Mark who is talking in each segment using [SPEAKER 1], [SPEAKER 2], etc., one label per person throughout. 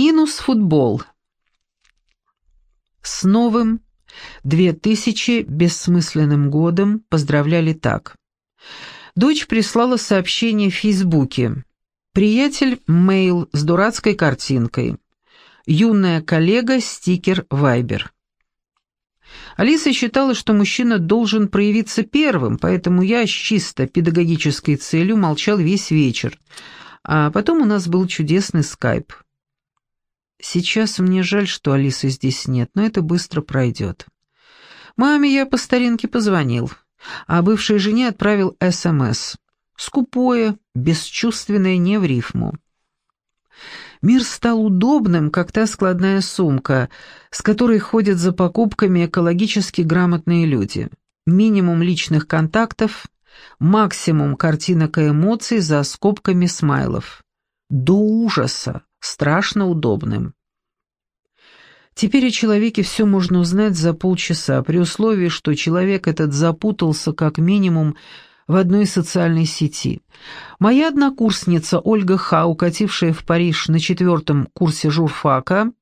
[SPEAKER 1] Минус футбол. С новым 2000 бессмысленным годом поздравляли так. Дочь прислала сообщение в Фейсбуке. Приятель мейл с дурацкой картинкой. Юная коллега стикер Вайбер. Алиса считала, что мужчина должен проявиться первым, поэтому я с чисто педагогической целью молчал весь вечер. А потом у нас был чудесный скайп. Сейчас мне жаль, что Алисы здесь нет, но это быстро пройдет. Маме я по старинке позвонил, а бывшей жене отправил СМС. Скупое, бесчувственное, не в рифму. Мир стал удобным, как та складная сумка, с которой ходят за покупками экологически грамотные люди. Минимум личных контактов, максимум картинок и эмоций за скобками смайлов. До ужаса, страшно удобным. Теперь о человеке все можно узнать за полчаса, при условии, что человек этот запутался как минимум в одной социальной сети. Моя однокурсница Ольга Ха, укатившая в Париж на четвертом курсе журфака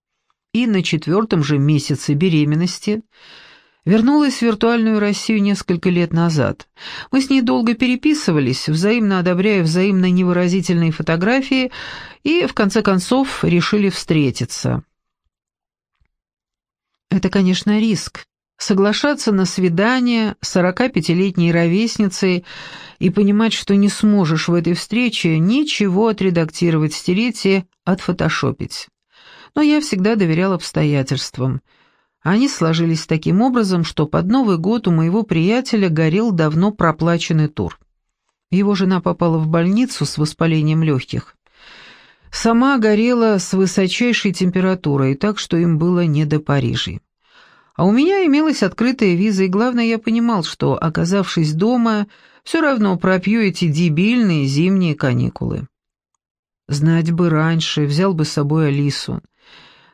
[SPEAKER 1] и на четвертом же месяце беременности, вернулась в виртуальную Россию несколько лет назад. Мы с ней долго переписывались, взаимно одобряя взаимно невыразительные фотографии, и, в конце концов, решили встретиться. Это, конечно, риск, Соглашаться на свидание с 45-летней ровесницей и понимать, что не сможешь в этой встрече ничего отредактировать, стереть и отфотошопить. Но я всегда доверял обстоятельствам. Они сложились таким образом, что под Новый год у моего приятеля горел давно проплаченный тур. Его жена попала в больницу с воспалением легких. Сама горела с высочайшей температурой, так что им было не до Парижа. А у меня имелась открытая виза, и главное, я понимал, что, оказавшись дома, все равно пропью эти дебильные зимние каникулы. Знать бы раньше, взял бы с собой Алису.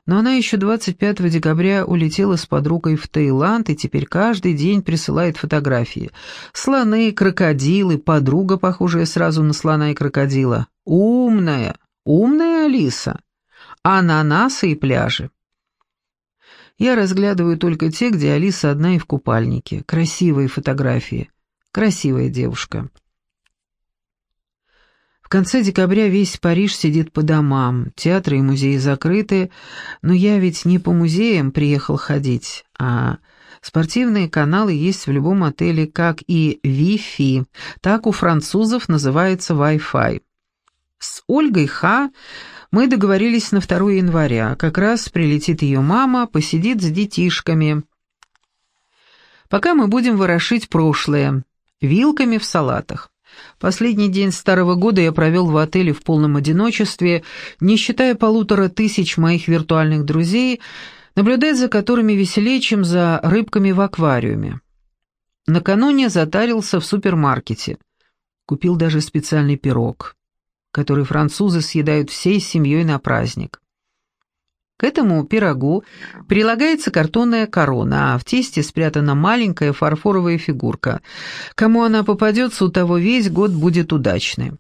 [SPEAKER 1] Но она еще 25 декабря улетела с подругой в Таиланд и теперь каждый день присылает фотографии. Слоны, крокодилы, подруга, похожая сразу на слона и крокодила. Умная, умная Алиса. Ананасы и пляжи. Я разглядываю только те, где Алиса одна и в купальнике. Красивые фотографии. Красивая девушка. Конце декабря весь Париж сидит по домам, театры и музеи закрыты, но я ведь не по музеям приехал ходить, а спортивные каналы есть в любом отеле, как и Wi-Fi, так у французов называется Wi-Fi. С Ольгой Ха мы договорились на 2 января. Как раз прилетит ее мама, посидит с детишками. Пока мы будем ворошить прошлое. Вилками в салатах. Последний день старого года я провел в отеле в полном одиночестве, не считая полутора тысяч моих виртуальных друзей, наблюдать за которыми веселее, чем за рыбками в аквариуме. Накануне затарился в супермаркете. Купил даже специальный пирог который французы съедают всей семьей на праздник. К этому пирогу прилагается картонная корона, а в тесте спрятана маленькая фарфоровая фигурка. Кому она попадется, у того весь год будет удачный.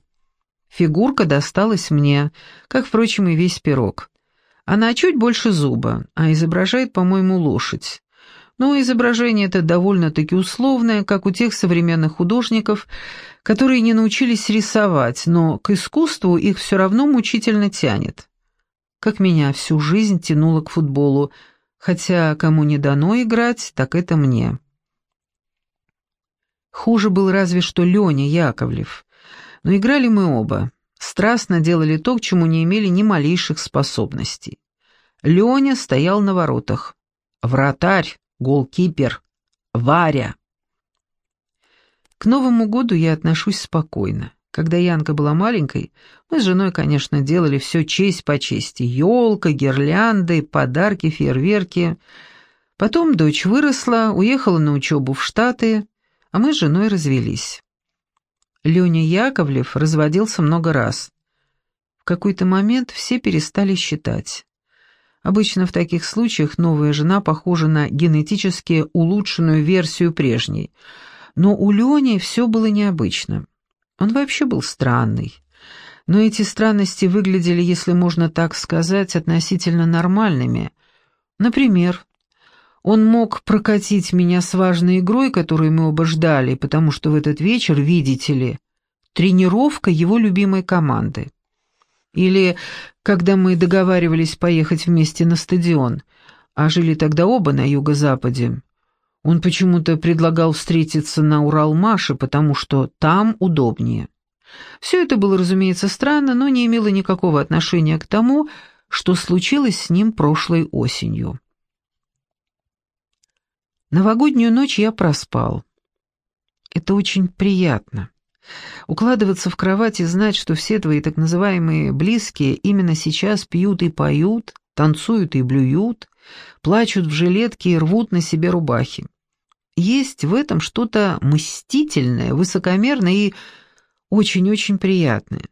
[SPEAKER 1] Фигурка досталась мне, как, впрочем, и весь пирог. Она чуть больше зуба, а изображает, по-моему, лошадь. Но изображение это довольно-таки условное, как у тех современных художников, которые не научились рисовать, но к искусству их все равно мучительно тянет. Как меня всю жизнь тянуло к футболу, хотя кому не дано играть, так это мне. Хуже был разве что Леня Яковлев. Но играли мы оба. Страстно делали то, к чему не имели ни малейших способностей. Леня стоял на воротах. Вратарь, голкипер, Варя. К Новому году я отношусь спокойно. Когда Янка была маленькой, мы с женой, конечно, делали все честь по чести. Елка, гирлянды, подарки, фейерверки. Потом дочь выросла, уехала на учебу в Штаты, а мы с женой развелись. Леня Яковлев разводился много раз. В какой-то момент все перестали считать. Обычно в таких случаях новая жена похожа на генетически улучшенную версию прежней. Но у Лени все было необычно. Он вообще был странный. но эти странности выглядели, если можно так сказать, относительно нормальными. Например, он мог прокатить меня с важной игрой, которую мы оба ждали, потому что в этот вечер, видите ли, тренировка его любимой команды. Или когда мы договаривались поехать вместе на стадион, а жили тогда оба на юго-западе. Он почему-то предлагал встретиться на Уралмаше, потому что там удобнее. Все это было, разумеется, странно, но не имело никакого отношения к тому, что случилось с ним прошлой осенью. Новогоднюю ночь я проспал. Это очень приятно. Укладываться в кровать и знать, что все твои так называемые близкие именно сейчас пьют и поют, танцуют и блюют, плачут в жилетке и рвут на себе рубахи. Есть в этом что-то мстительное, высокомерное и очень-очень приятное.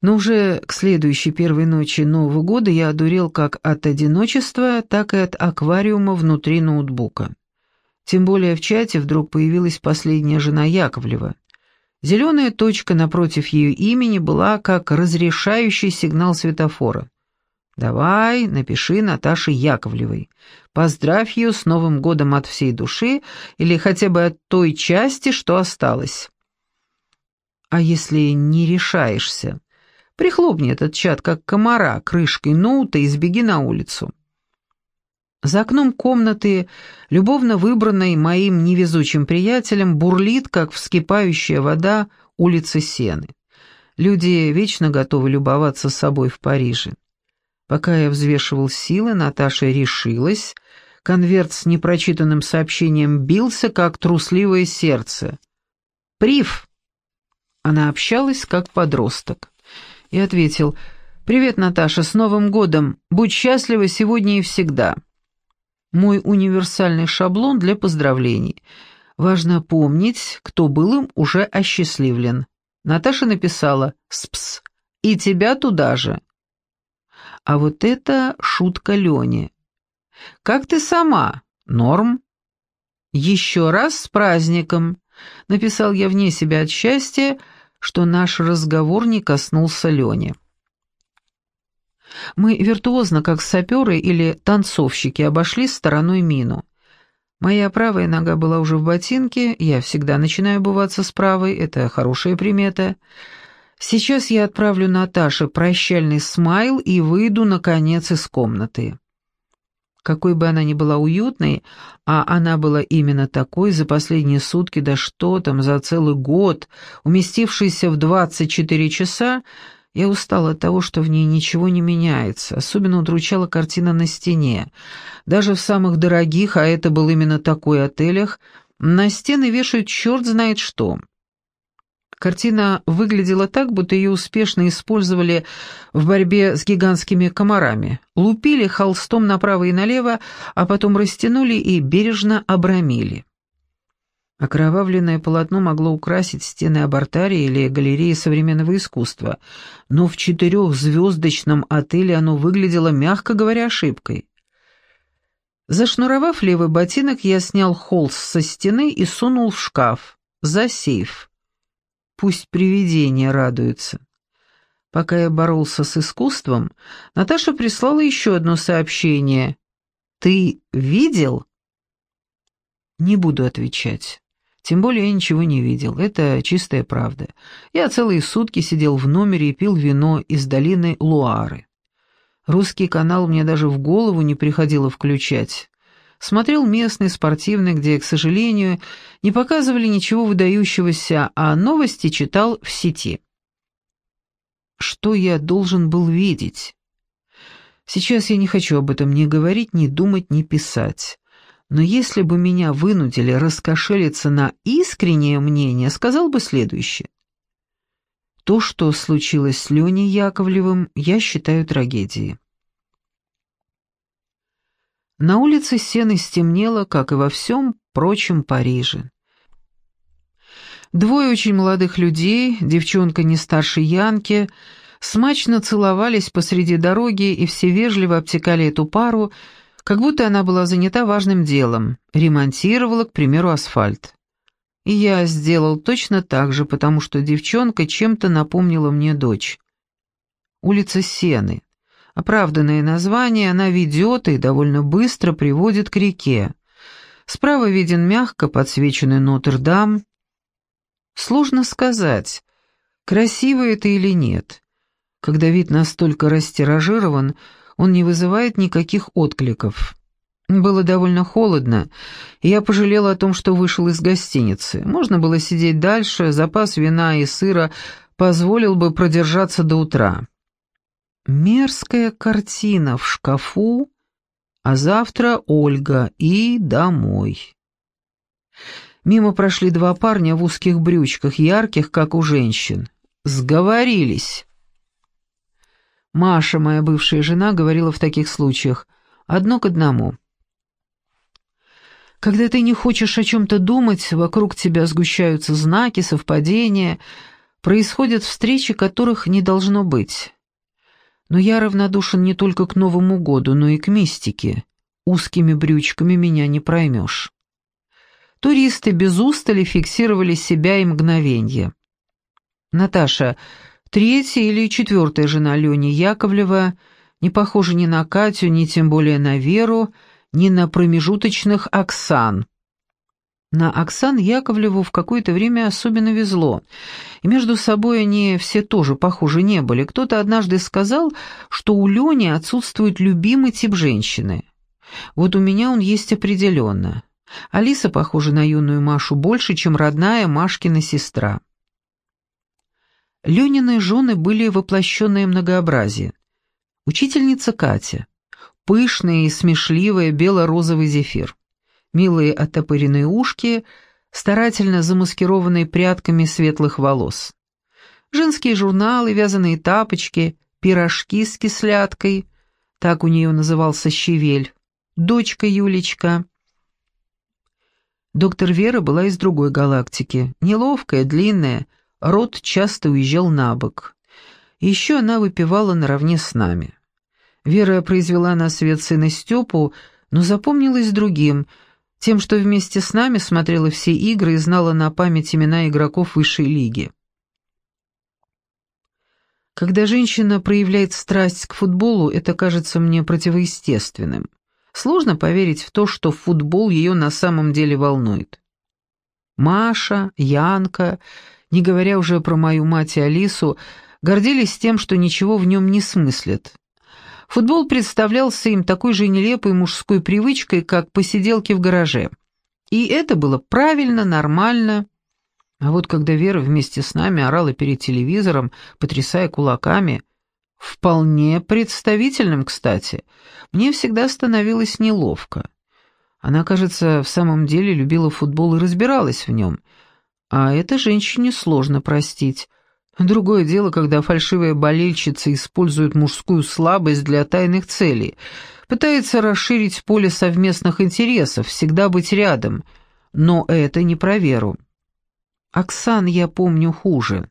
[SPEAKER 1] Но уже к следующей первой ночи Нового года я одурел как от одиночества, так и от аквариума внутри ноутбука. Тем более в чате вдруг появилась последняя жена Яковлева. Зеленая точка напротив ее имени была как разрешающий сигнал светофора. «Давай, напиши Наташе Яковлевой. Поздравь ее с Новым годом от всей души или хотя бы от той части, что осталось». «А если не решаешься?» Прихлопни этот чат, как комара, крышкой ноута и сбеги на улицу. За окном комнаты, любовно выбранной моим невезучим приятелем, бурлит, как вскипающая вода, улица Сены. Люди вечно готовы любоваться собой в Париже. Пока я взвешивал силы, Наташа решилась. Конверт с непрочитанным сообщением бился, как трусливое сердце. «Прив!» Она общалась, как подросток. И ответил, «Привет, Наташа, с Новым годом! Будь счастлива сегодня и всегда!» Мой универсальный шаблон для поздравлений. Важно помнить, кто был им уже осчастливлен. Наташа написала «Спс» и тебя туда же. А вот это шутка Лене. «Как ты сама? Норм?» «Еще раз с праздником», — написал я вне себя от счастья, что наш разговор не коснулся Лени. Мы виртуозно, как саперы или танцовщики, обошли стороной мину. Моя правая нога была уже в ботинке, я всегда начинаю бываться с правой, это хорошая примета. Сейчас я отправлю Наташе прощальный смайл и выйду, наконец, из комнаты. Какой бы она ни была уютной, а она была именно такой за последние сутки, да что там, за целый год, уместившийся в 24 часа, я устала от того, что в ней ничего не меняется, особенно удручала картина на стене. Даже в самых дорогих, а это был именно такой отелях, на стены вешают черт знает что. Картина выглядела так, будто ее успешно использовали в борьбе с гигантскими комарами. Лупили холстом направо и налево, а потом растянули и бережно обрамили. Окровавленное полотно могло украсить стены абортарии или галереи современного искусства, но в четырехзвездочном отеле оно выглядело, мягко говоря, ошибкой. Зашнуровав левый ботинок, я снял холст со стены и сунул в шкаф, за сейф. Пусть привидения радуются. Пока я боролся с искусством, Наташа прислала еще одно сообщение. «Ты видел?» Не буду отвечать. Тем более я ничего не видел, это чистая правда. Я целые сутки сидел в номере и пил вино из долины Луары. Русский канал мне даже в голову не приходило включать. Смотрел местный, спортивный, где, к сожалению, не показывали ничего выдающегося, а новости читал в сети. Что я должен был видеть? Сейчас я не хочу об этом ни говорить, ни думать, ни писать. Но если бы меня вынудили раскошелиться на искреннее мнение, сказал бы следующее. То, что случилось с Леней Яковлевым, я считаю трагедией. На улице сены стемнело, как и во всем прочем Париже. Двое очень молодых людей, девчонка не старше Янки, смачно целовались посреди дороги и все вежливо обтекали эту пару, как будто она была занята важным делом, ремонтировала, к примеру, асфальт. И я сделал точно так же, потому что девчонка чем-то напомнила мне дочь. Улица Сены. Оправданное название, она ведет и довольно быстро приводит к реке. Справа виден мягко подсвеченный Нотр-Дам. Сложно сказать, красиво это или нет. Когда вид настолько растиражирован, он не вызывает никаких откликов. Было довольно холодно, и я пожалел о том, что вышел из гостиницы. Можно было сидеть дальше, запас вина и сыра позволил бы продержаться до утра. Мерзкая картина в шкафу, а завтра Ольга и домой. Мимо прошли два парня в узких брючках, ярких, как у женщин. Сговорились. Маша, моя бывшая жена, говорила в таких случаях «одно к одному». Когда ты не хочешь о чем-то думать, вокруг тебя сгущаются знаки, совпадения, происходят встречи, которых не должно быть. Но я равнодушен не только к Новому году, но и к мистике. Узкими брючками меня не проймешь. Туристы без устали фиксировали себя и мгновенье. Наташа, третья или четвертая жена Лени Яковлева, не похожа ни на Катю, ни тем более на Веру, ни на промежуточных Оксан. На Оксан Яковлеву в какое-то время особенно везло, и между собой они все тоже похожи не были. Кто-то однажды сказал, что у Лени отсутствует любимый тип женщины. Вот у меня он есть определенно. Алиса похожа на юную Машу больше, чем родная Машкина сестра. Ленины жены были воплощенное многообразие. Учительница Катя, пышная и смешливая бело-розовый зефир милые оттопыренные ушки, старательно замаскированные прядками светлых волос. Женские журналы, вязаные тапочки, пирожки с кисляткой, так у нее назывался щавель, дочка Юлечка. Доктор Вера была из другой галактики, неловкая, длинная, рот часто уезжал на бок. Еще она выпивала наравне с нами. Вера произвела на свет сына Степу, но запомнилась другим — тем, что вместе с нами смотрела все игры и знала на память имена игроков высшей лиги. Когда женщина проявляет страсть к футболу, это кажется мне противоестественным. Сложно поверить в то, что футбол ее на самом деле волнует. Маша, Янка, не говоря уже про мою мать и Алису, гордились тем, что ничего в нем не смыслят. Футбол представлялся им такой же нелепой мужской привычкой, как посиделки в гараже. И это было правильно, нормально. А вот когда Вера вместе с нами орала перед телевизором, потрясая кулаками, вполне представительным, кстати, мне всегда становилось неловко. Она, кажется, в самом деле любила футбол и разбиралась в нем. А это женщине сложно простить. Другое дело, когда фальшивая болельщица использует мужскую слабость для тайных целей, пытается расширить поле совместных интересов, всегда быть рядом, но это не про веру. Оксан я помню хуже.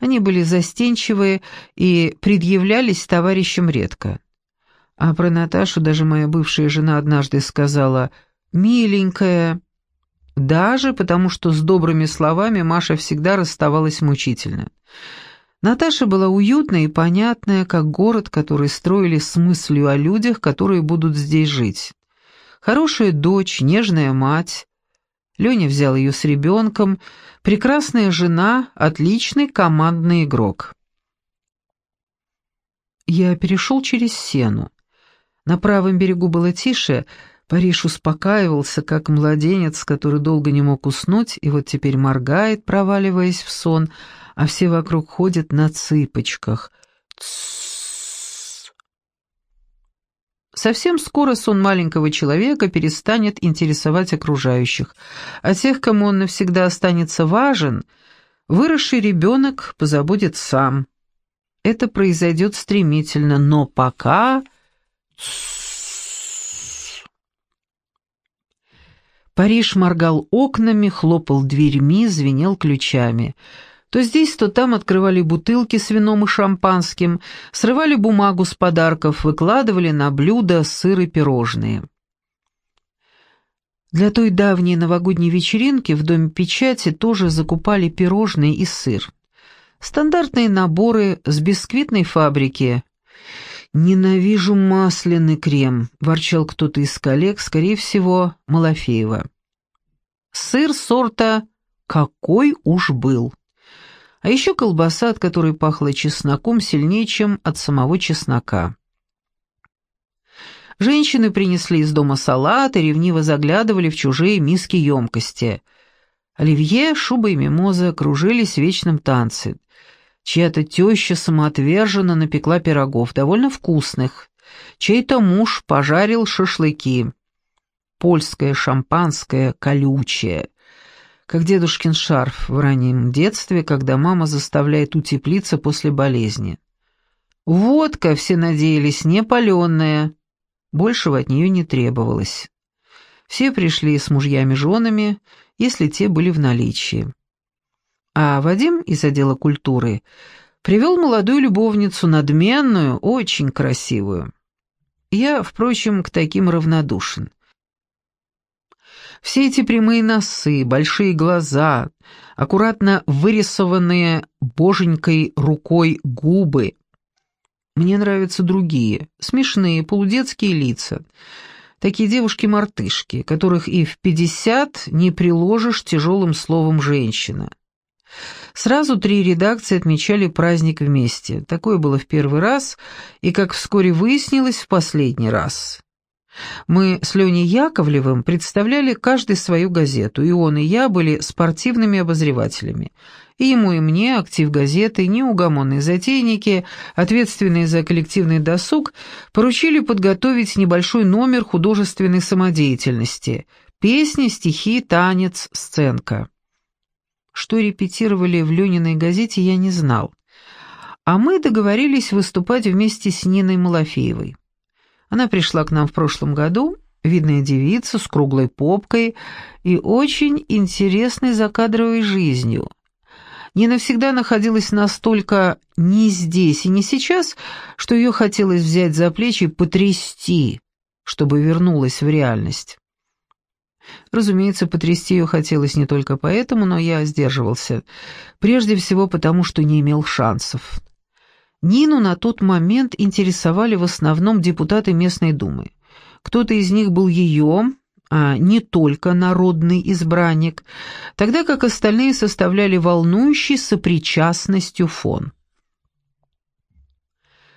[SPEAKER 1] Они были застенчивые и предъявлялись товарищам редко. А про Наташу даже моя бывшая жена однажды сказала «миленькая». Даже потому, что с добрыми словами Маша всегда расставалась мучительно. Наташа была уютная и понятная, как город, который строили с мыслью о людях, которые будут здесь жить. Хорошая дочь, нежная мать. Леня взял ее с ребенком, прекрасная жена, отличный командный игрок. Я перешел через сену. На правом берегу было тише, Париж успокаивался, как младенец, который долго не мог уснуть, и вот теперь моргает, проваливаясь в сон, а все вокруг ходят на цыпочках. Совсем скоро сон маленького человека перестанет интересовать окружающих, а тех, кому он навсегда останется важен, выросший ребенок позабудет сам. Это произойдет стремительно, но пока... Париж моргал окнами, хлопал дверьми, звенел ключами — то здесь, то там открывали бутылки с вином и шампанским, срывали бумагу с подарков, выкладывали на блюда сыр и пирожные. Для той давней новогодней вечеринки в Доме печати тоже закупали пирожные и сыр. Стандартные наборы с бисквитной фабрики. «Ненавижу масляный крем», — ворчал кто-то из коллег, скорее всего, Малафеева. Сыр сорта «какой уж был». А еще колбаса, от которой пахло чесноком сильнее, чем от самого чеснока. Женщины принесли из дома салат и ревниво заглядывали в чужие миски емкости. Оливье, шуба и мимоза кружились в вечном танце. Чья-то теща самоотверженно напекла пирогов, довольно вкусных. Чей-то муж пожарил шашлыки. Польское шампанское, колючее. Как дедушкин шарф в раннем детстве, когда мама заставляет утеплиться после болезни. Водка, все надеялись, не паленая. Большего от нее не требовалось. Все пришли с мужьями-женами, если те были в наличии. А Вадим из отдела культуры привел молодую любовницу, надменную, очень красивую. Я, впрочем, к таким равнодушен. Все эти прямые носы, большие глаза, аккуратно вырисованные боженькой рукой губы, мне нравятся другие, смешные, полудетские лица. Такие девушки-мартышки, которых и в пятьдесят не приложишь тяжелым словом «женщина». Сразу три редакции отмечали праздник вместе. Такое было в первый раз и, как вскоре выяснилось, в последний раз. Мы с Леней Яковлевым представляли каждый свою газету, и он и я были спортивными обозревателями. И ему, и мне, актив газеты, неугомонные затейники, ответственные за коллективный досуг, поручили подготовить небольшой номер художественной самодеятельности – песни, стихи, танец, сценка. Что репетировали в Лениной газете, я не знал. А мы договорились выступать вместе с Ниной Малафеевой. Она пришла к нам в прошлом году, видная девица с круглой попкой и очень интересной закадровой жизнью. Не навсегда находилась настолько не здесь и не сейчас, что ее хотелось взять за плечи и потрясти, чтобы вернулась в реальность. Разумеется, потрясти ее хотелось не только поэтому, но я сдерживался. Прежде всего потому, что не имел шансов. Нину на тот момент интересовали в основном депутаты местной думы. Кто-то из них был ее, а не только народный избранник, тогда как остальные составляли волнующий сопричастностью фон.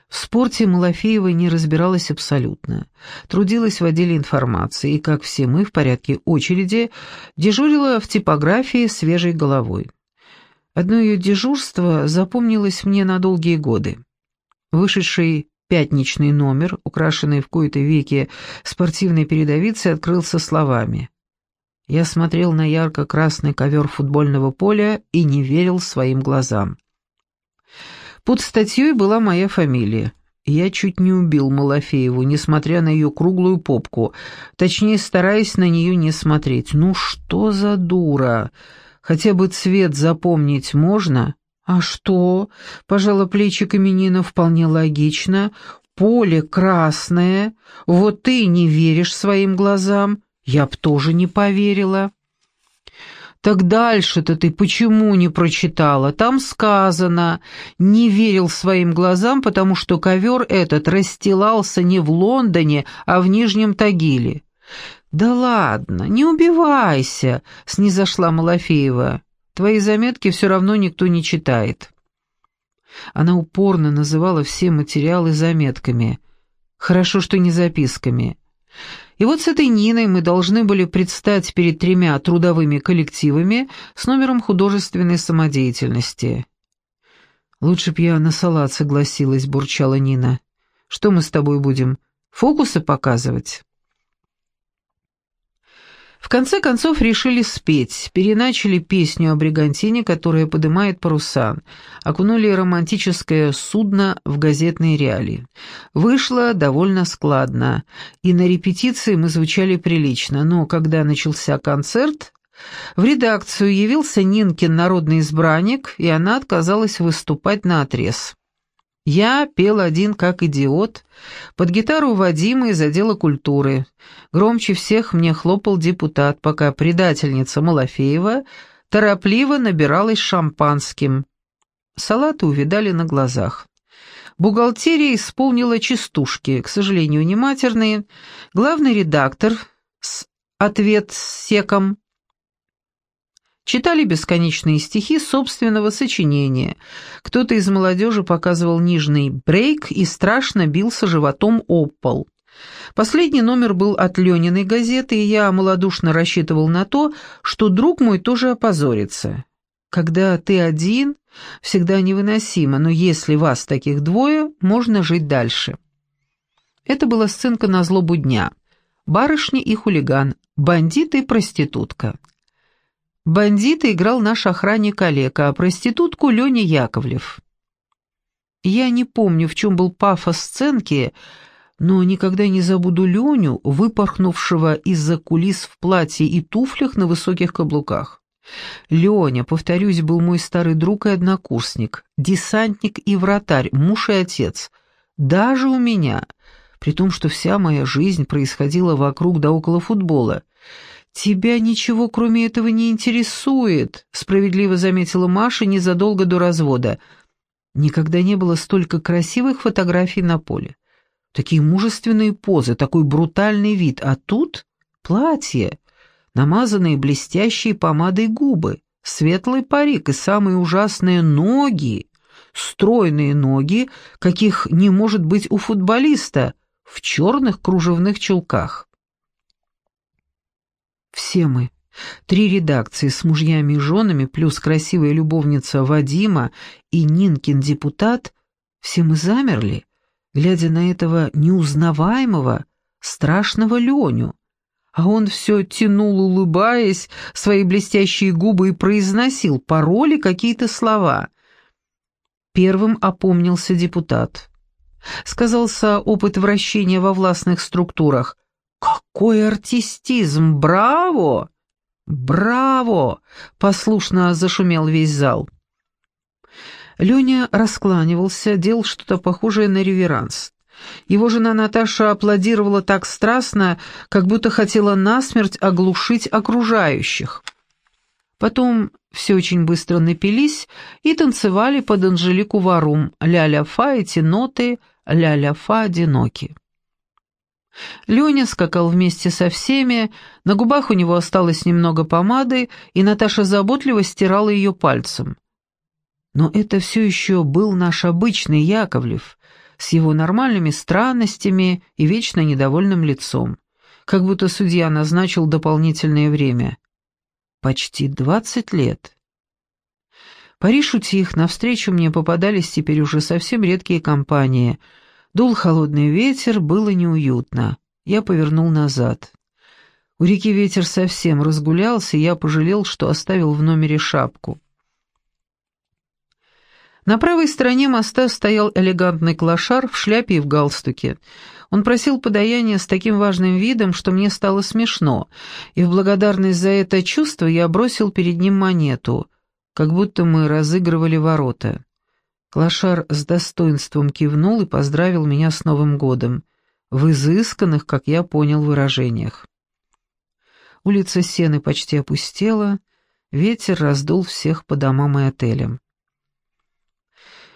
[SPEAKER 1] В спорте Малафеева не разбиралась абсолютно. Трудилась в отделе информации и, как все мы, в порядке очереди, дежурила в типографии свежей головой. Одно ее дежурство запомнилось мне на долгие годы. Вышедший пятничный номер, украшенный в кои-то веки спортивной передовицей, открылся словами. Я смотрел на ярко-красный ковер футбольного поля и не верил своим глазам. Под статьей была моя фамилия. Я чуть не убил Малафееву, несмотря на ее круглую попку, точнее, стараясь на нее не смотреть. Ну что за дура! Хотя бы цвет запомнить можно? А что? Пожала плечиками Нина вполне логично. Поле красное. Вот ты не веришь своим глазам. Я б тоже не поверила. Так дальше-то ты почему не прочитала? Там сказано, не верил своим глазам, потому что ковер этот расстилался не в Лондоне, а в Нижнем Тагиле. «Да ладно, не убивайся», — снизошла Малафеева. «Твои заметки все равно никто не читает». Она упорно называла все материалы заметками. Хорошо, что не записками. И вот с этой Ниной мы должны были предстать перед тремя трудовыми коллективами с номером художественной самодеятельности. «Лучше б я на салат согласилась», — бурчала Нина. «Что мы с тобой будем, фокусы показывать?» В конце концов решили спеть, переначали песню о бригантине, которая подымает паруса, окунули романтическое судно в газетные реалии. Вышло довольно складно, и на репетиции мы звучали прилично, но когда начался концерт, в редакцию явился Нинкин народный избранник, и она отказалась выступать на отрез. Я пел один как идиот, под гитару Вадима из отдела культуры. Громче всех мне хлопал депутат, пока предательница Малафеева торопливо набиралась шампанским. Салаты увидали на глазах. Бухгалтерия исполнила частушки, к сожалению, не матерные. Главный редактор с ответ секом Читали бесконечные стихи собственного сочинения. Кто-то из молодежи показывал нижний брейк и страшно бился животом об пол. Последний номер был от Лениной газеты, и я малодушно рассчитывал на то, что друг мой тоже опозорится. Когда ты один, всегда невыносимо, но если вас таких двое, можно жить дальше. Это была сценка на злобу дня. Барышня и хулиган, бандит и проститутка. Бандита играл наш охранник Олег, а проститутку Леня Яковлев. Я не помню, в чем был пафос сценки, но никогда не забуду Леню, выпорхнувшего из-за кулис в платье и туфлях на высоких каблуках. Леня, повторюсь, был мой старый друг и однокурсник, десантник и вратарь, муж и отец. Даже у меня, при том, что вся моя жизнь происходила вокруг да около футбола — «Тебя ничего, кроме этого, не интересует», — справедливо заметила Маша незадолго до развода. Никогда не было столько красивых фотографий на поле. Такие мужественные позы, такой брутальный вид, а тут платье, намазанные блестящей помадой губы, светлый парик и самые ужасные ноги, стройные ноги, каких не может быть у футболиста, в черных кружевных чулках. Все мы, три редакции с мужьями и женами, плюс красивая любовница Вадима и Нинкин депутат, все мы замерли, глядя на этого неузнаваемого, страшного Леню. А он все тянул, улыбаясь, свои блестящие губы и произносил пароли какие-то слова. Первым опомнился депутат. Сказался опыт вращения во властных структурах. «Какой артистизм! Браво!» «Браво!» — послушно зашумел весь зал. Леня раскланивался, делал что-то похожее на реверанс. Его жена Наташа аплодировала так страстно, как будто хотела насмерть оглушить окружающих. Потом все очень быстро напились и танцевали под Анжелику Варум, ля-ля-фа эти ноты, ля-ля-фа одиноки. Леня скакал вместе со всеми, на губах у него осталось немного помады, и Наташа заботливо стирала ее пальцем. Но это все еще был наш обычный Яковлев, с его нормальными странностями и вечно недовольным лицом, как будто судья назначил дополнительное время. Почти двадцать лет. Париж утих, навстречу мне попадались теперь уже совсем редкие компании — Дул холодный ветер, было неуютно. Я повернул назад. У реки ветер совсем разгулялся, и я пожалел, что оставил в номере шапку. На правой стороне моста стоял элегантный клошар в шляпе и в галстуке. Он просил подаяния с таким важным видом, что мне стало смешно, и в благодарность за это чувство я бросил перед ним монету, как будто мы разыгрывали ворота. Клашар с достоинством кивнул и поздравил меня с Новым годом, в изысканных, как я понял, выражениях. Улица Сены почти опустела, ветер раздул всех по домам и отелям.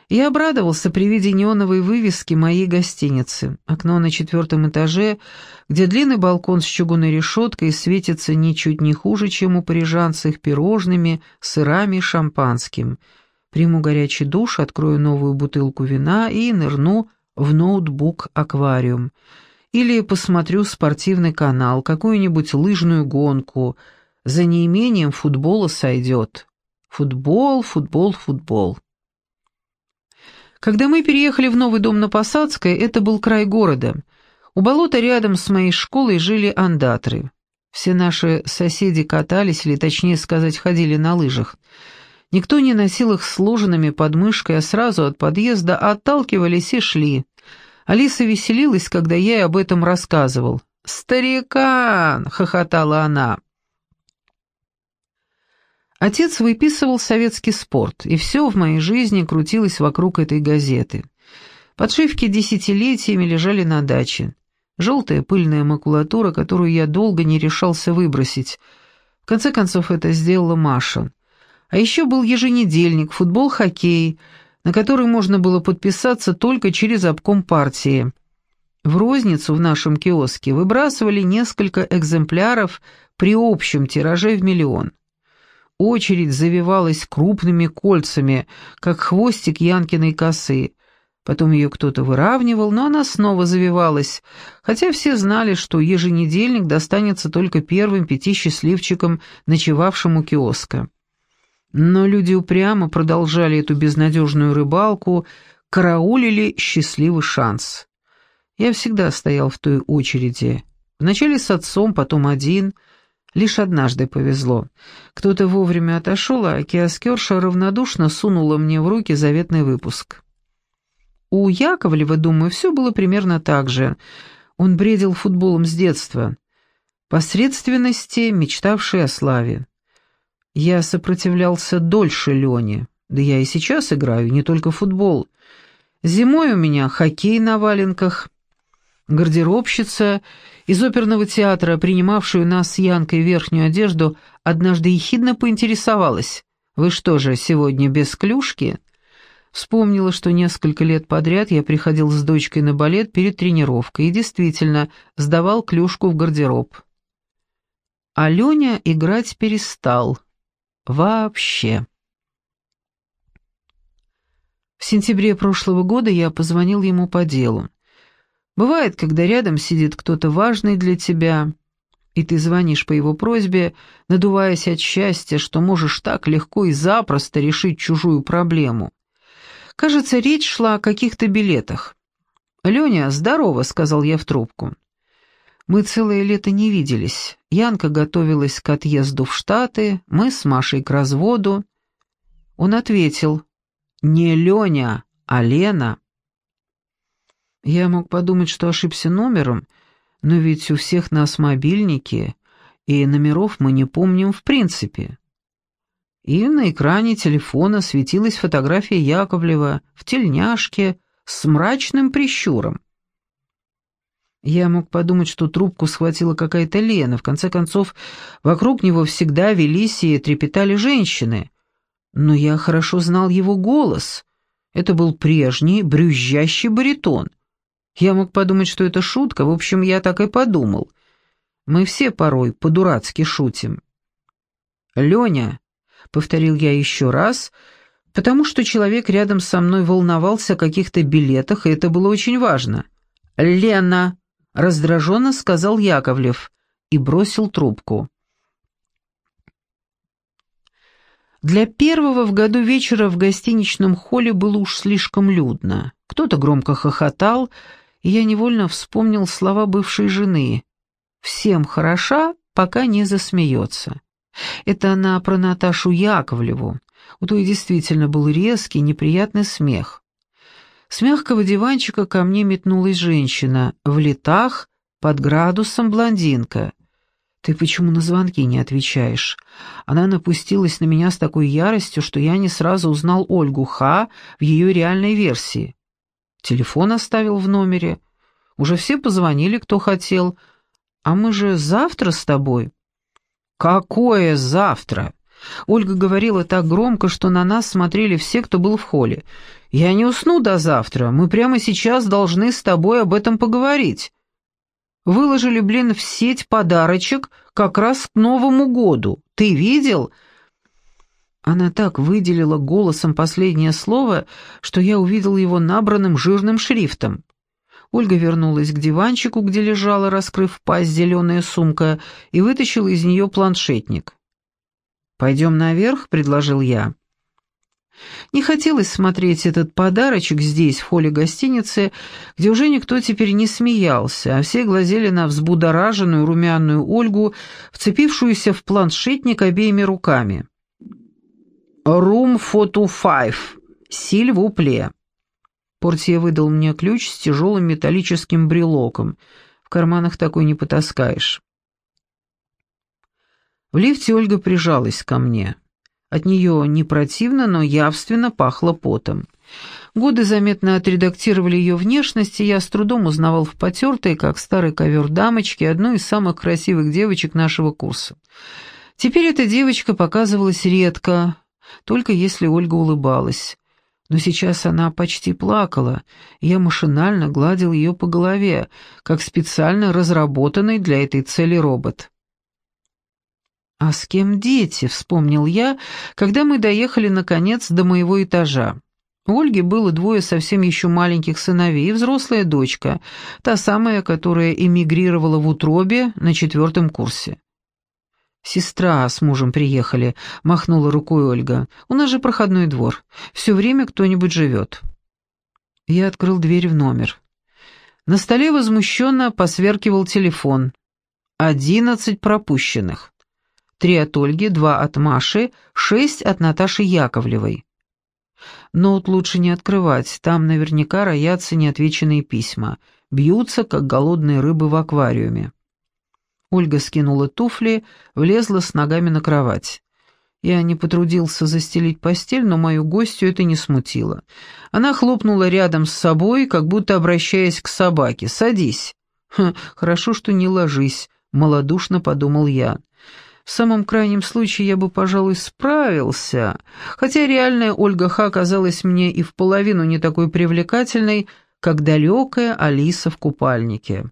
[SPEAKER 1] Я обрадовался при виде неоновой вывески моей гостиницы. Окно на четвертом этаже, где длинный балкон с чугунной решеткой светится ничуть не хуже, чем у парижанцев пирожными, сырами и шампанским — приму горячий душ, открою новую бутылку вина и нырну в ноутбук-аквариум. Или посмотрю спортивный канал, какую-нибудь лыжную гонку. За неимением футбола сойдет. Футбол, футбол, футбол. Когда мы переехали в новый дом на Посадской, это был край города. У болота рядом с моей школой жили андатры. Все наши соседи катались, или точнее сказать, ходили на лыжах. Никто не носил их сложенными под мышкой, а сразу от подъезда отталкивались и шли. Алиса веселилась, когда я ей об этом рассказывал. «Старикан!» — хохотала она. Отец выписывал советский спорт, и все в моей жизни крутилось вокруг этой газеты. Подшивки десятилетиями лежали на даче. Желтая пыльная макулатура, которую я долго не решался выбросить. В конце концов, это сделала Маша. А еще был еженедельник «Футбол-хоккей», на который можно было подписаться только через обком партии. В розницу в нашем киоске выбрасывали несколько экземпляров при общем тираже в миллион. Очередь завивалась крупными кольцами, как хвостик Янкиной косы. Потом ее кто-то выравнивал, но она снова завивалась, хотя все знали, что еженедельник достанется только первым пяти счастливчикам, ночевавшим у киоска. Но люди упрямо продолжали эту безнадежную рыбалку, караулили счастливый шанс. Я всегда стоял в той очереди. Вначале с отцом, потом один. Лишь однажды повезло. Кто-то вовремя отошел, а киоскерша равнодушно сунула мне в руки заветный выпуск. У Яковлева, думаю, все было примерно так же. Он бредил футболом с детства. Посредственности, мечтавшей о славе. Я сопротивлялся дольше Лене. Да я и сейчас играю, не только футбол. Зимой у меня хоккей на валенках. Гардеробщица из оперного театра, принимавшая у нас с Янкой верхнюю одежду, однажды ехидно поинтересовалась. «Вы что же, сегодня без клюшки?» Вспомнила, что несколько лет подряд я приходил с дочкой на балет перед тренировкой и действительно сдавал клюшку в гардероб. А Леня играть перестал. Вообще. В сентябре прошлого года я позвонил ему по делу. Бывает, когда рядом сидит кто-то важный для тебя, и ты звонишь по его просьбе, надуваясь от счастья, что можешь так легко и запросто решить чужую проблему. Кажется, речь шла о каких-то билетах. «Леня, здорово», — сказал я в трубку. Мы целое лето не виделись. Янка готовилась к отъезду в Штаты, мы с Машей к разводу. Он ответил, «Не Леня, а Лена». Я мог подумать, что ошибся номером, но ведь у всех нас мобильники, и номеров мы не помним в принципе и на экране телефона светилась фотография Яковлева в тельняшке с мрачным прищуром. Я мог подумать, что трубку схватила какая-то Лена. В конце концов, вокруг него всегда велись и трепетали женщины. Но я хорошо знал его голос. Это был прежний, брюзжащий баритон. Я мог подумать, что это шутка, в общем, я так и подумал. Мы все порой по-дурацки шутим. «Леня», — повторил я еще раз, потому что человек рядом со мной волновался о каких-то билетах, и это было очень важно. «Лена!» — раздраженно сказал Яковлев и бросил трубку. Для первого в году вечера в гостиничном холле было уж слишком людно. Кто-то громко хохотал, и я невольно вспомнил слова бывшей жены. «Всем хороша, пока не засмеется». Это она про Наташу Яковлеву. У той действительно был резкий, неприятный смех. С мягкого диванчика ко мне метнулась женщина, в летах, под градусом блондинка. «Ты почему на звонки не отвечаешь?» Она напустилась на меня с такой яростью, что я не сразу узнал Ольгу Ха в ее реальной версии. Телефон оставил в номере. Уже все позвонили, кто хотел. «А мы же завтра с тобой?» «Какое завтра?» Ольга говорила так громко, что на нас смотрели все, кто был в холле. «Я не усну до завтра. Мы прямо сейчас должны с тобой об этом поговорить». Выложили, блин, в сеть подарочек как раз к Новому году. Ты видел?» Она так выделила голосом последнее слово, что я увидел его набранным жирным шрифтом. Ольга вернулась к диванчику, где лежала, раскрыв пасть, зеленая сумка, и вытащила из нее планшетник. «Пойдем наверх», — предложил я. Не хотелось смотреть этот подарочек здесь, в холле гостиницы, где уже никто теперь не смеялся, а все глазели на взбудораженную румяную Ольгу, вцепившуюся в планшетник обеими руками. «Room photo five. Сильвупле». Портье выдал мне ключ с тяжелым металлическим брелоком. В карманах такой не потаскаешь. В лифте Ольга прижалась ко мне. От нее не противно, но явственно пахло потом. Годы заметно отредактировали ее внешность, и я с трудом узнавал в потертой, как старый ковер дамочки, одну из самых красивых девочек нашего курса. Теперь эта девочка показывалась редко, только если Ольга улыбалась. Но сейчас она почти плакала, и я машинально гладил ее по голове, как специально разработанный для этой цели робот. «А с кем дети?» — вспомнил я, когда мы доехали, наконец, до моего этажа. У Ольги было двое совсем еще маленьких сыновей и взрослая дочка, та самая, которая эмигрировала в утробе на четвертом курсе. «Сестра с мужем приехали», — махнула рукой Ольга. «У нас же проходной двор. Все время кто-нибудь живет». Я открыл дверь в номер. На столе возмущенно посверкивал телефон. «Одиннадцать пропущенных. Три от Ольги, два от Маши, шесть от Наташи Яковлевой. Ноут лучше не открывать, там наверняка роятся неотвеченные письма, бьются, как голодные рыбы в аквариуме. Ольга скинула туфли, влезла с ногами на кровать. Я не потрудился застелить постель, но мою гостью это не смутило. Она хлопнула рядом с собой, как будто обращаясь к собаке. «Садись». «Хм, «Хорошо, что не ложись», — малодушно подумал я. В самом крайнем случае я бы, пожалуй, справился, хотя реальная Ольга Ха оказалась мне и в половину не такой привлекательной, как далекая Алиса в купальнике.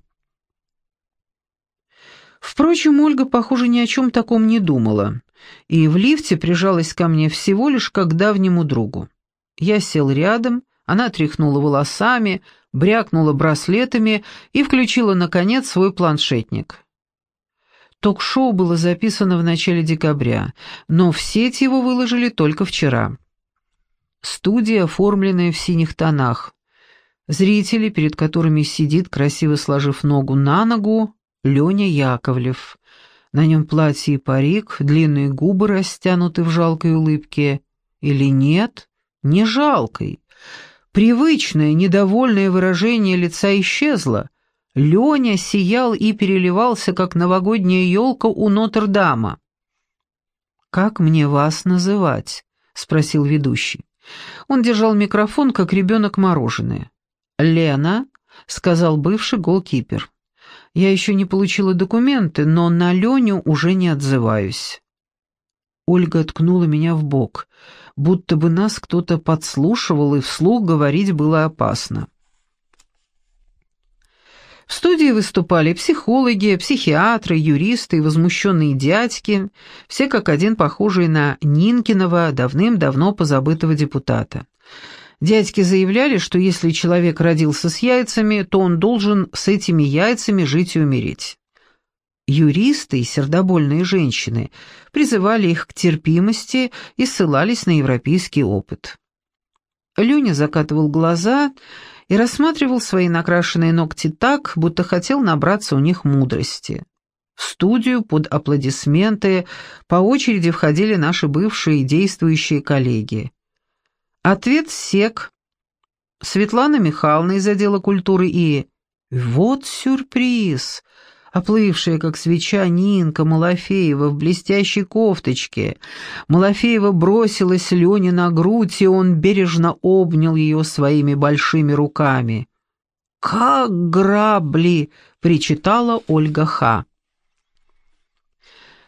[SPEAKER 1] Впрочем, Ольга, похоже, ни о чем таком не думала, и в лифте прижалась ко мне всего лишь как давнему другу. Я сел рядом, она тряхнула волосами, брякнула браслетами и включила, наконец, свой планшетник. Ток-шоу было записано в начале декабря, но в сеть его выложили только вчера. Студия, оформленная в синих тонах. Зрители, перед которыми сидит, красиво сложив ногу на ногу, Леня Яковлев. На нем платье и парик, длинные губы растянуты в жалкой улыбке. Или нет? Не жалкой. Привычное, недовольное выражение лица исчезло, Леня сиял и переливался, как новогодняя елка у Нотр-Дама. «Как мне вас называть?» — спросил ведущий. Он держал микрофон, как ребенок мороженое. «Лена», — сказал бывший голкипер. «Я еще не получила документы, но на Леню уже не отзываюсь». Ольга ткнула меня в бок, будто бы нас кто-то подслушивал, и вслух говорить было опасно. В студии выступали психологи, психиатры, юристы и возмущенные дядьки, все как один похожие на Нинкиного, давным-давно позабытого депутата. Дядьки заявляли, что если человек родился с яйцами, то он должен с этими яйцами жить и умереть. Юристы и сердобольные женщины призывали их к терпимости и ссылались на европейский опыт. Леня закатывал глаза и рассматривал свои накрашенные ногти так, будто хотел набраться у них мудрости. В студию под аплодисменты по очереди входили наши бывшие действующие коллеги. Ответ СЕК, Светлана Михайловна из отдела культуры и... Вот сюрприз! Оплывшая, как свеча, Нинка Малафеева в блестящей кофточке. Малафеева бросилась Лене на грудь, и он бережно обнял ее своими большими руками. «Как грабли!» — причитала Ольга Ха.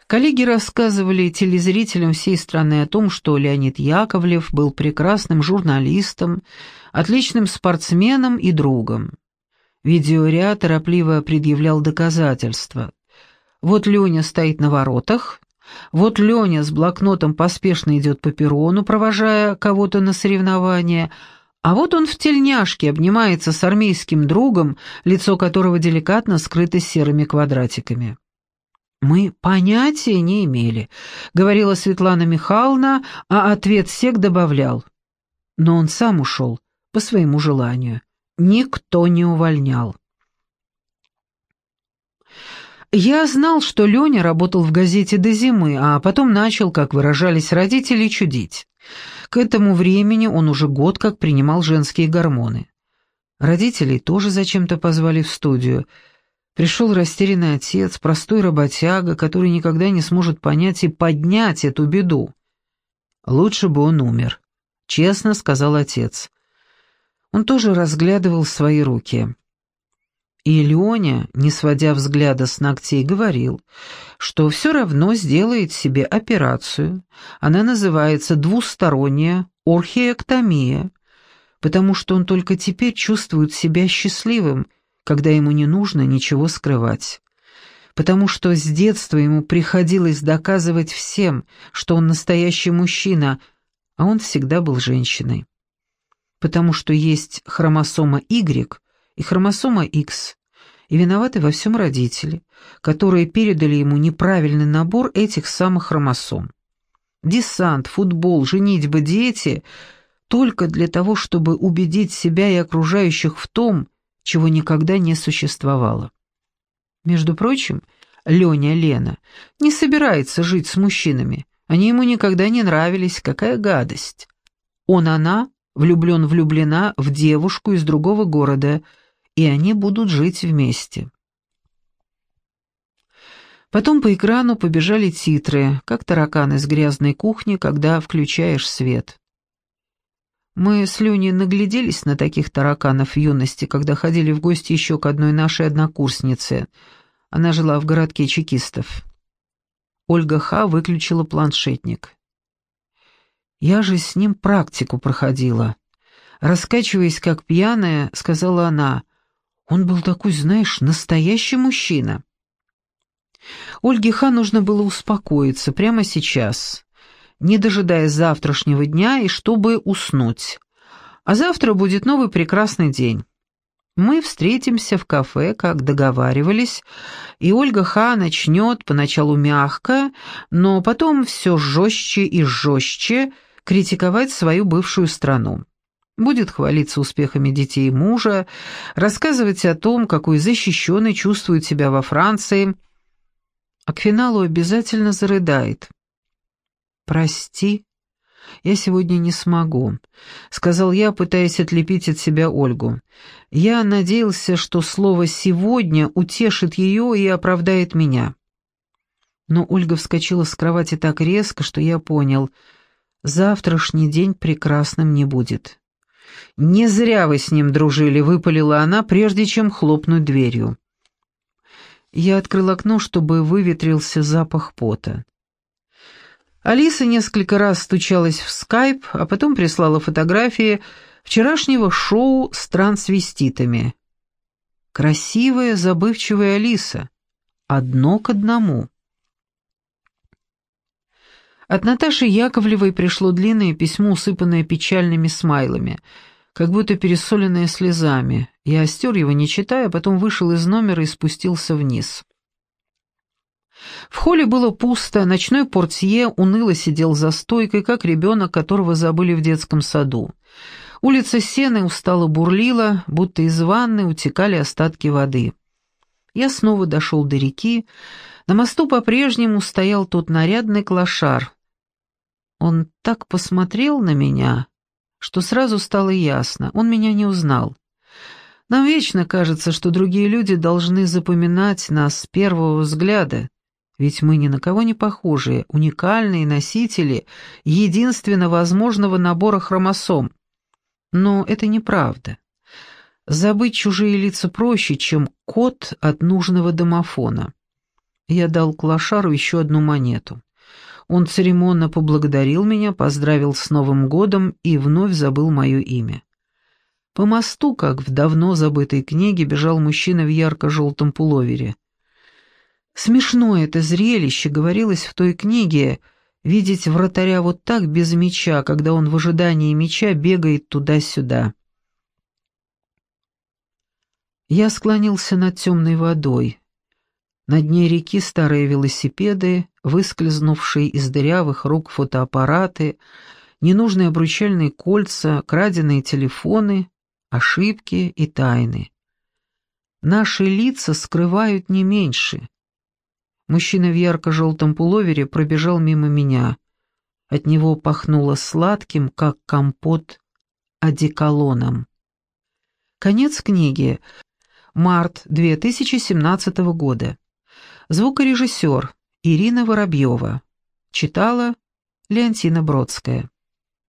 [SPEAKER 1] Коллеги рассказывали телезрителям всей страны о том, что Леонид Яковлев был прекрасным журналистом, отличным спортсменом и другом. Видеоряд торопливо предъявлял доказательства. Вот Леня стоит на воротах, вот Леня с блокнотом поспешно идет по перрону, провожая кого-то на соревнования, а вот он в тельняшке обнимается с армейским другом, лицо которого деликатно скрыто серыми квадратиками. «Мы понятия не имели», — говорила Светлана Михайловна, а ответ Сек добавлял. Но он сам ушел по своему желанию никто не увольнял. Я знал, что Леня работал в газете до зимы, а потом начал, как выражались родители, чудить. К этому времени он уже год как принимал женские гормоны. Родителей тоже зачем-то позвали в студию. Пришел растерянный отец, простой работяга, который никогда не сможет понять и поднять эту беду. Лучше бы он умер», — честно сказал отец. Он тоже разглядывал свои руки. И Леня, не сводя взгляда с ногтей, говорил, что все равно сделает себе операцию. Она называется двусторонняя орхиэктомия, потому что он только теперь чувствует себя счастливым, когда ему не нужно ничего скрывать. Потому что с детства ему приходилось доказывать всем, что он настоящий мужчина, а он всегда был женщиной. Потому что есть хромосома Y и хромосома X, и виноваты во всем родители, которые передали ему неправильный набор этих самых хромосом. Десант, футбол, женитьба, дети — только для того, чтобы убедить себя и окружающих в том, чего никогда не существовало. Между прочим, Леня Лена не собирается жить с мужчинами, они ему никогда не нравились, какая гадость. Он-она влюблен-влюблена в девушку из другого города, и они будут жить вместе. Потом по экрану побежали титры, как таракан из грязной кухни, когда включаешь свет. Мы с Леней нагляделись на таких тараканов в юности, когда ходили в гости еще к одной нашей однокурснице. Она жила в городке чекистов. Ольга Ха выключила планшетник. «Я же с ним практику проходила». Раскачиваясь как пьяная, сказала она, «Он был такой, знаешь, настоящий мужчина». Ольге Ха нужно было успокоиться прямо сейчас не дожидаясь завтрашнего дня и чтобы уснуть. А завтра будет новый прекрасный день. Мы встретимся в кафе, как договаривались, и Ольга Ха начнет поначалу мягко, но потом все жестче и жестче критиковать свою бывшую страну. Будет хвалиться успехами детей мужа, рассказывать о том, какой защищенный чувствует себя во Франции, а к финалу обязательно зарыдает. «Прости, я сегодня не смогу», — сказал я, пытаясь отлепить от себя Ольгу. Я надеялся, что слово «сегодня» утешит ее и оправдает меня. Но Ольга вскочила с кровати так резко, что я понял, завтрашний день прекрасным не будет. «Не зря вы с ним дружили», — выпалила она, прежде чем хлопнуть дверью. Я открыл окно, чтобы выветрился запах пота. Алиса несколько раз стучалась в скайп, а потом прислала фотографии вчерашнего шоу с трансвеститами. Красивая, забывчивая Алиса. Одно к одному. От Наташи Яковлевой пришло длинное письмо, усыпанное печальными смайлами, как будто пересоленное слезами. Я остер его, не читая, а потом вышел из номера и спустился вниз. В холле было пусто, ночной портье уныло сидел за стойкой, как ребенок, которого забыли в детском саду. Улица Сены устало бурлила, будто из ванны утекали остатки воды. Я снова дошел до реки. На мосту по-прежнему стоял тот нарядный клошар. Он так посмотрел на меня, что сразу стало ясно, он меня не узнал. Нам вечно кажется, что другие люди должны запоминать нас с первого взгляда, ведь мы ни на кого не похожие, уникальные носители единственно возможного набора хромосом. Но это неправда. Забыть чужие лица проще, чем код от нужного домофона. Я дал Клашару еще одну монету. Он церемонно поблагодарил меня, поздравил с Новым годом и вновь забыл мое имя. По мосту, как в давно забытой книге, бежал мужчина в ярко-желтом пуловере. Смешно это зрелище, говорилось в той книге, видеть вратаря вот так без меча, когда он в ожидании меча бегает туда-сюда. Я склонился над темной водой. На дне реки старые велосипеды, выскользнувшие из дырявых рук фотоаппараты, ненужные обручальные кольца, краденые телефоны, ошибки и тайны. Наши лица скрывают не меньше. Мужчина в ярко-желтом пуловере пробежал мимо меня. От него пахнуло сладким, как компот, одеколоном. Конец книги. Март 2017 года. Звукорежиссер Ирина Воробьева. Читала Леонтина Бродская.